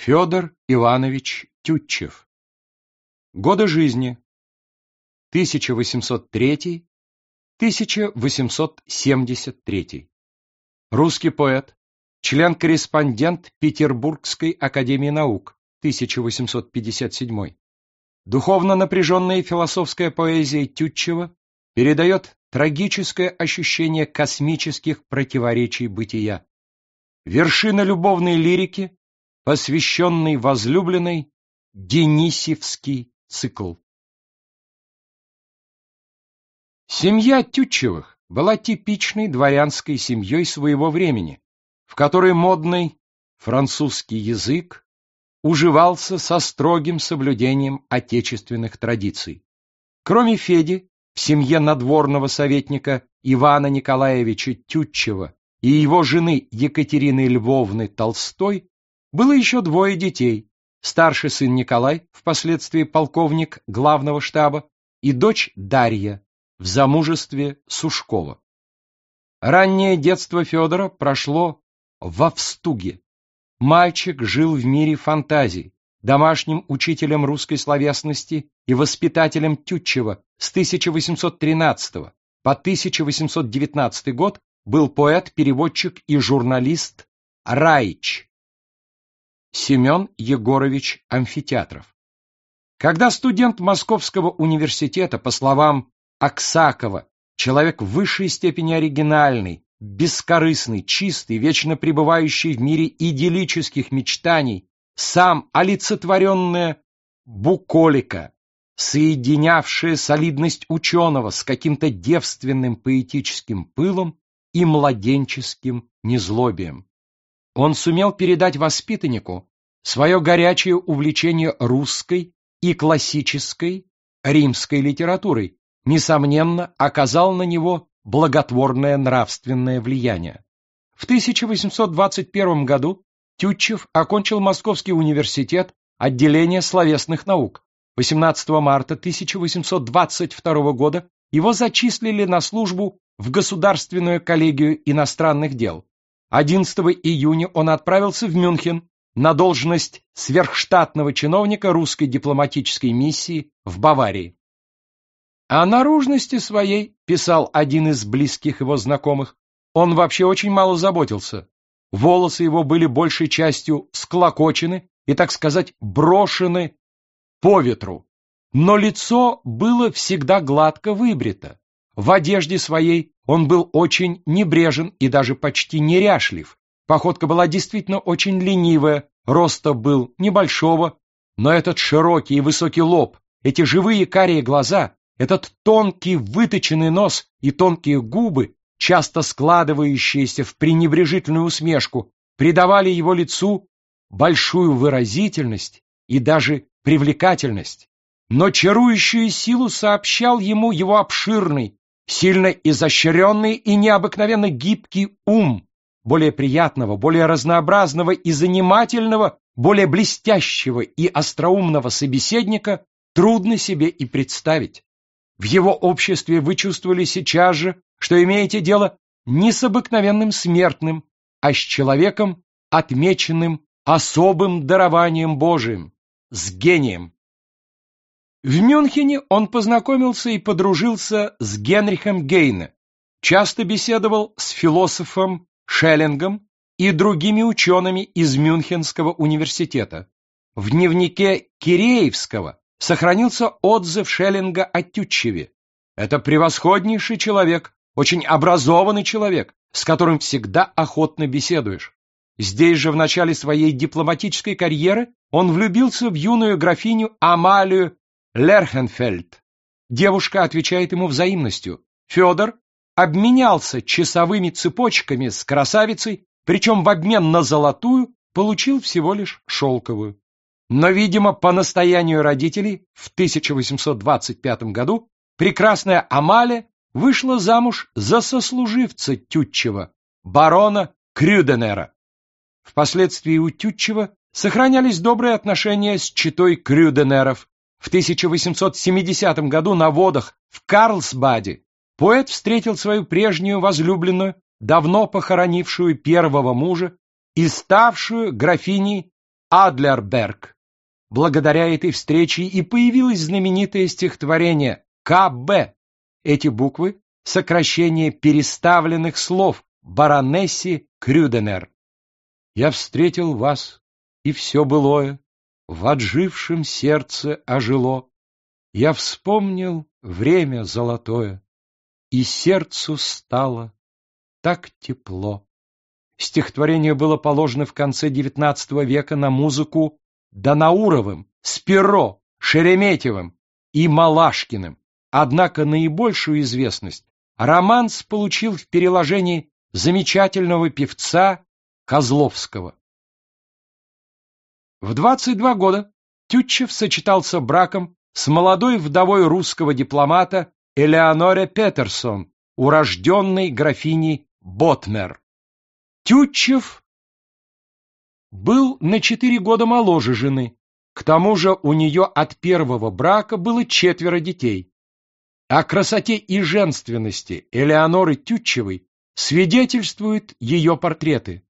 Федор Иванович Тютчев. Годы жизни 1803-1873. Русский поэт, член-корреспондент Петербургской академии наук 1857. Духовно напряженная философская поэзия Тютчева передает трагическое ощущение космических противоречий бытия. Вершина любовной лирики, посвященный возлюбленной Денисевский цикл. Семья Тютчевых была типичной дворянской семьей своего времени, в которой модный французский язык уживался со строгим соблюдением отечественных традиций. Кроме Феди, в семье надворного советника Ивана Николаевича Тютчева и его жены Екатерины Львовны Толстой было еще двое детей. Старший сын Николай, впоследствии полковник главного штаба, и дочь Дарья, в замужестве Сушкова. Раннее детство Федора прошло во Встуге. Мальчик жил в мире фантазий, домашним учителем русской словесности и воспитателем Тютчева с 1813 по 1819 год был поэт-переводчик и журналист Раич Семен Егорович Амфитеатров. Когда студент Московского университета, по словам Аксакова, человек в высшей степени оригинальный, бескорыстный, чистый, вечно пребывающий в мире идиллических мечтаний, сам олицетворенная буколика, соединявшая солидность ученого с каким-то девственным поэтическим пылом и младенческим незлобием. Он сумел передать воспитаннику свое горячее увлечение русской и классической римской литературой, несомненно, оказал на него благотворное нравственное влияние. В 1821 году Тютчев окончил Московский университет отделение словесных наук. 18 марта 1822 года его зачислили на службу в Государственную коллегию иностранных дел. 11 июня он отправился в Мюнхен на должность сверхштатного чиновника русской дипломатической миссии в Баварии. О наружности своей, писал один из близких его знакомых, он вообще очень мало заботился. Волосы его были большей частью склокочены и, так сказать, брошены по ветру. Но лицо было всегда гладко выбрито. В одежде своей он был очень небрежен и даже почти неряшлив. Походка была действительно очень ленивая, роста был небольшого, но этот широкий и высокий лоб, эти живые карие глаза, этот тонкий выточенный нос и тонкие губы, часто складывающиеся в пренебрежительную усмешку, придавали его лицу большую выразительность и даже привлекательность. Но чарующую силу сообщал ему его обширный, сильно изощренный и необыкновенно гибкий ум, более приятного, более разнообразного и занимательного, более блестящего и остроумного собеседника трудно себе и представить. В его обществе вы чувствовали сейчас же, что имеете дело не с обыкновенным смертным, а с человеком, отмеченным особым дарованием Божиим, с гением. В Мюнхене он познакомился и подружился с Генрихом Гейне, часто беседовал с философом Шеллингом и другими учеными из Мюнхенского университета. В дневнике Киреевского сохранился отзыв Шеллинга о Тютчеве. Это превосходнейший человек, очень образованный человек, с которым всегда охотно беседуешь. Здесь же в начале своей дипломатической карьеры он влюбился в юную графиню Амалию Лерхенфельд. Девушка отвечает ему взаимностью. Федор обменялся часовыми цепочками с красавицей, причем в обмен на золотую получил всего лишь шелковую. Но, видимо, по настоянию родителей в 1825 году прекрасная Амалия вышла замуж за сослуживца Тютчева, барона Крюденера. Впоследствии у Тютчева сохранялись добрые отношения с читой Крюденеров, в 1870 году на водах в Карлсбаде поэт встретил свою прежнюю возлюбленную, давно похоронившую первого мужа и ставшую графиней Адлерберг. Благодаря этой встрече и появилось знаменитое стихотворение «КБ». Эти буквы — сокращение переставленных слов баронесси Крюденер. Я встретил вас, и все былое в отжившем сердце ожило. Я вспомнил время золотое, и сердцу стало так тепло. Стихотворение было положено в конце XIX века на музыку Данауровым, Спиро, Шереметьевым и Малашкиным. Однако наибольшую известность романс получил в переложении замечательного певца Козловского. В 22 года Тютчев сочетался браком с молодой вдовой русского дипломата Элеоноре Петерсон, урожденной графиней Ботмер. Тютчев был на четыре года моложе жены. К тому же у нее от первого брака было четверо детей. О красоте и женственности Элеоноры Тютчевой свидетельствуют ее портреты.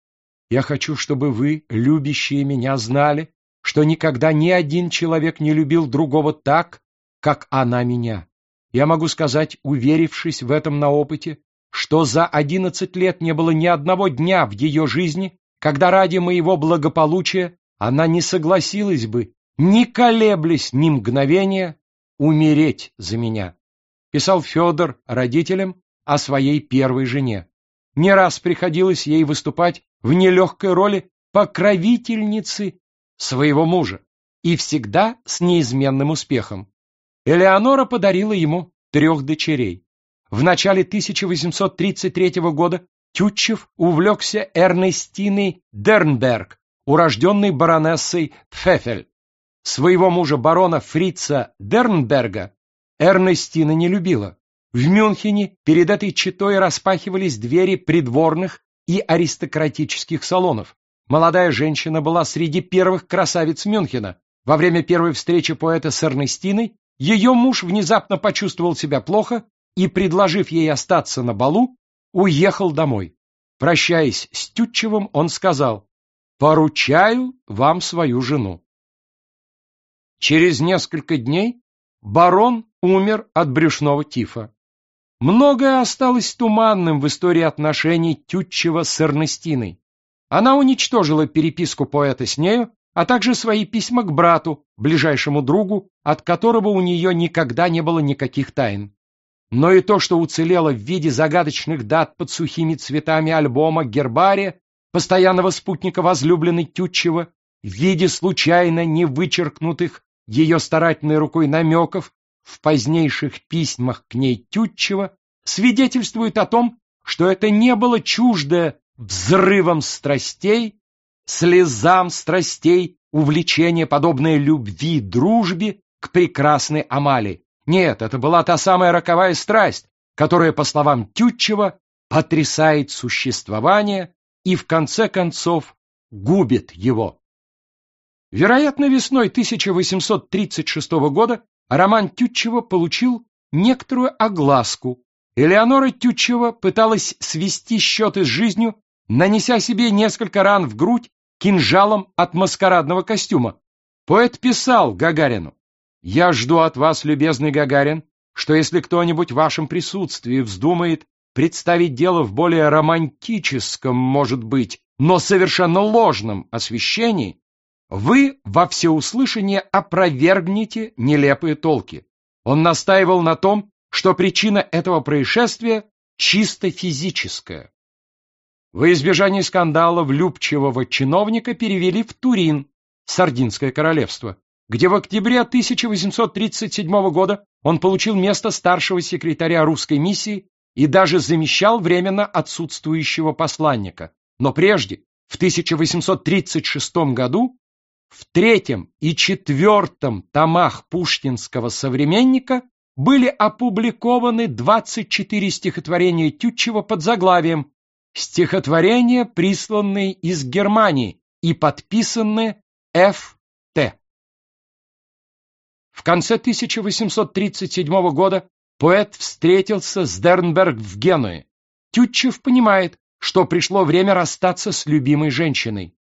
Я хочу, чтобы вы, любящие меня, знали, что никогда ни один человек не любил другого так, как она меня. Я могу сказать, уверившись в этом на опыте, что за одиннадцать лет не было ни одного дня в ее жизни, когда ради моего благополучия она не согласилась бы, не колеблясь ни мгновения, умереть за меня. Писал Федор родителям о своей первой жене. Не раз приходилось ей выступать в нелегкой роли покровительницы своего мужа, и всегда с неизменным успехом. Элеонора подарила ему трех дочерей. В начале 1833 года Тютчев увлекся Эрнестиной Дернберг, урожденной баронессой Пфефель. Своего мужа барона Фрица Дернберга Эрнестина не любила. В Мюнхене перед этой четой распахивались двери придворных и аристократических салонов. Молодая женщина была среди первых красавиц Мюнхена. Во время первой встречи поэта с Эрнестиной ее муж внезапно почувствовал себя плохо и, предложив ей остаться на балу, уехал домой. Прощаясь с Тютчевым, он сказал, «Поручаю вам свою жену». Через несколько дней барон умер от брюшного тифа. Многое осталось туманным в истории отношений Тютчева с Эрнестиной. Она уничтожила переписку поэта с нею, а также свои письма к брату, ближайшему другу, от которого у нее никогда не было никаких тайн но и то, что уцелело в виде загадочных дат под сухими цветами альбома гербария, постоянного спутника возлюбленной Тютчева, в виде случайно не вычеркнутых ее старательной рукой намеков в позднейших письмах к ней Тютчева, свидетельствует о том, что это не было чуждое взрывом страстей, слезам страстей, увлечение, подобное любви, дружбе к прекрасной Амали, нет, это была та самая роковая страсть, которая, по словам Тютчева, потрясает существование и, в конце концов, губит его. Вероятно, весной 1836 года роман Тютчева получил некоторую огласку. Элеонора Тютчева пыталась свести счеты с жизнью, нанеся себе несколько ран в грудь кинжалом от маскарадного костюма. Поэт писал Гагарину, я жду от вас, любезный Гагарин, что если кто-нибудь в вашем присутствии вздумает представить дело в более романтическом, может быть, но совершенно ложном освещении, вы во всеуслышание опровергнете нелепые толки. Он настаивал на том, что причина этого происшествия чисто физическая. Во избежание скандала влюбчивого чиновника перевели в Турин, Сардинское королевство, где в октябре 1837 года он получил место старшего секретаря русской миссии и даже замещал временно отсутствующего посланника. Но прежде, в 1836 году, в третьем и четвертом томах пушкинского «Современника» были опубликованы 24 стихотворения Тютчева под заглавием «Стихотворения, присланные из Германии и подписанные Ф.Т.» В конце 1837 года поэт встретился с Дернберг в Генуе. Тютчев понимает, что пришло время расстаться с любимой женщиной.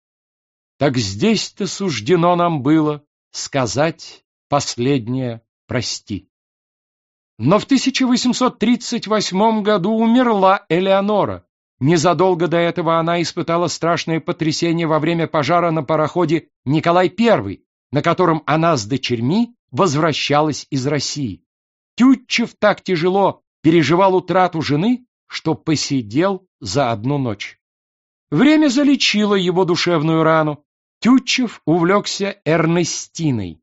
Так здесь-то суждено нам было сказать последнее «прости». Но в 1838 году умерла Элеонора. Незадолго до этого она испытала страшное потрясение во время пожара на пароходе «Николай I», на котором она с дочерьми возвращалась из России. Тютчев так тяжело переживал утрату жены, что посидел за одну ночь. Время залечило его душевную рану. Тютчев увлекся Эрнестиной.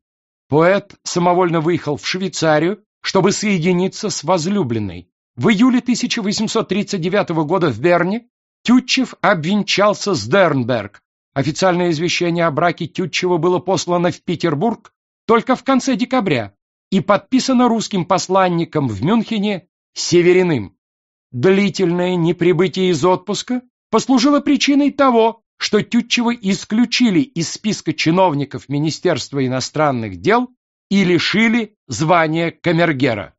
Поэт самовольно выехал в Швейцарию, чтобы соединиться с возлюбленной. В июле 1839 года в Берне Тютчев обвенчался с Дернберг. Официальное извещение о браке Тютчева было послано в Петербург только в конце декабря и подписано русским посланником в Мюнхене Севериным. Длительное неприбытие из отпуска послужило причиной того, что Тютчева исключили из списка чиновников Министерства иностранных дел и лишили звания камергера.